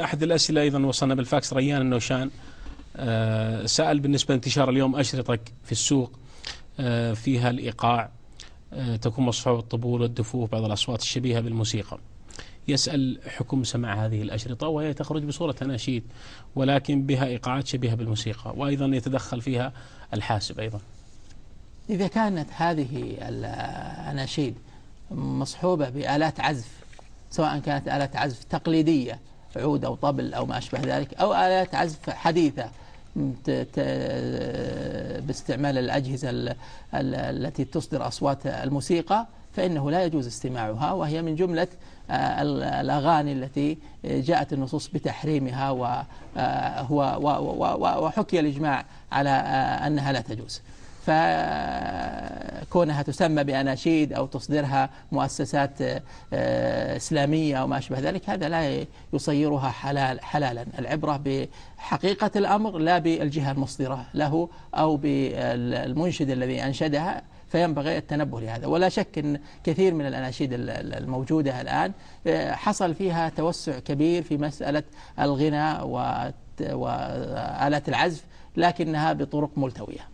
أحد الأسئلة أيضا وصلنا بالفاكس ريان النوشان. آه، سأل بالنسبة لانتشار اليوم أشرطة في السوق آه، فيها الإيقاع آه، تكون مصحوبة الطبول والدفوف بعض الأصوات الشبيهة بالموسيقى. يسأل حكم سماع هذه الأشرطة وهي تخرج بصورة أناشيد ولكن بها إيقاعات شبيهة بالموسيقى وأيضا يتدخل فيها الحاسب أيضا. إذا كانت هذه الأناشيد مصحوبة بآلات عزف سواء كانت آلات عزف تقليدية عود أو طبل أو ما أشبه ذلك أو آلات عزف حديثة. باستعمال الأجهزة التي تصدر أصوات الموسيقى فإنه لا يجوز استماعها وهي من جملة الأغاني التي جاءت النصوص بتحريمها وحكي الإجماع على أنها لا تجوز. فكونها تسمى بأناشيد أو تصدرها مؤسسات آه، إسلامية أو ما أشبه ذلك هذا لا يصيرها حلال حلالا. العبرة بحقيقة الأمر لا بالجهة المصدرة له أو بالمنشد الذي أنشدها فينبغي التنبه لهذا. ولا شك أن كثير من الأناشيد الموجودة الآن آه، حصل فيها توسع كبير في مسألة الغناء وآلات العزف لكنها بطرق ملتوية.